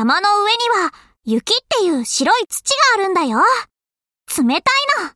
山の上には雪っていう白い土があるんだよ。冷たいの。